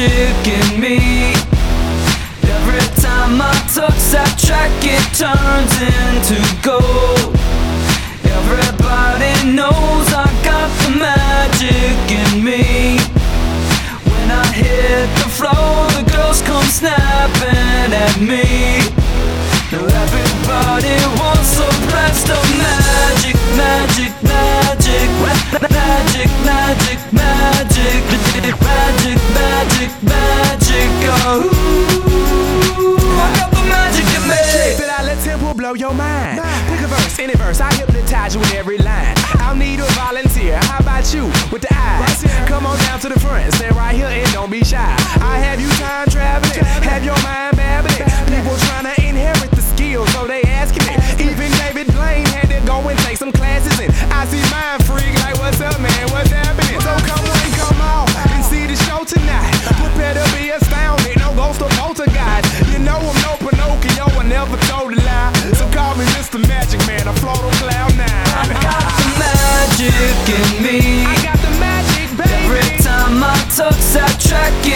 magic in me. Every time I touch that track, it turns into gold. Everybody knows I got the magic in me. When I hit the floor, the girls come snapping at me. Now everybody wants a blast of magic, magic, magic, magic, magic, magic, magic, every line.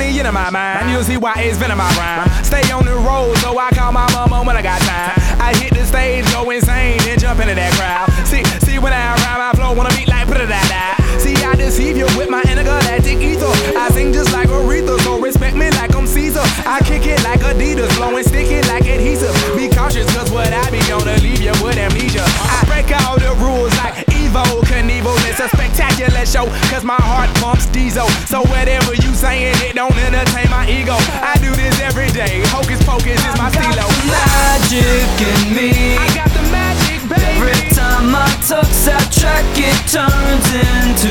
Journey into my mind. And You'll see why it's been in my rhyme. Stay on the road, so I call my mama when I got time. I hit the stage, go insane, then jump into that crowd. See, see when I rhyme, I flow, wanna beat like put it da. See, I deceive you with my intergalactic ether. I sing just like Aretha, so respect me like I'm Caesar. I kick it like Adidas, blowing sticky like adhesive. Be cautious, cause what I be gonna leave you with amnesia. I break all the rules like Evo spectacular show, cause my heart pumps diesel. So whatever you saying, it don't entertain my ego. I do this every day. Hocus pocus is my stilo. magic in me. I got the magic, Every time I touch that track, it turns into